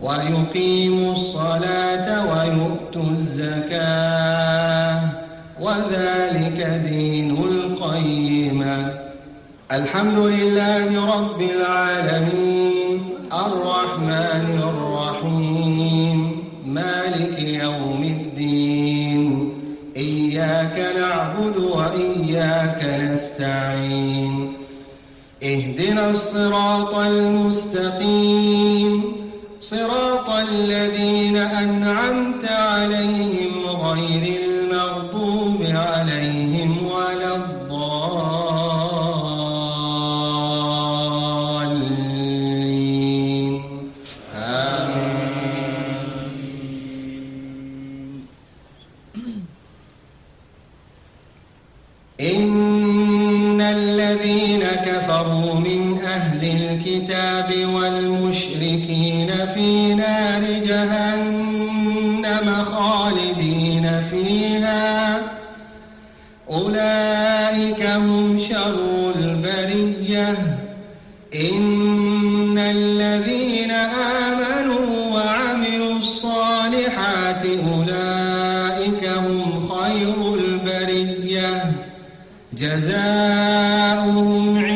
ويقيموا الصلاة ويؤتوا الزكاة وذلك دين القيمة الحمد لله رب العالمين الرحمن الرحيم مالك يوم الدين إياك نعبد وإياك نستعين. اهدنا الصراط المستقيم. صراط الذين أنعمت عليهم غير المغضوب عليهم ولا الضالين. آمين. إن الذين كفروا من أهل الكتاب والمشركين في نار جهنم خالدين فيها. أولئك هم شر البرية. إن الذين آمنوا وعملوا الصالحات أولئك هم خير البرية. جزاؤهم عند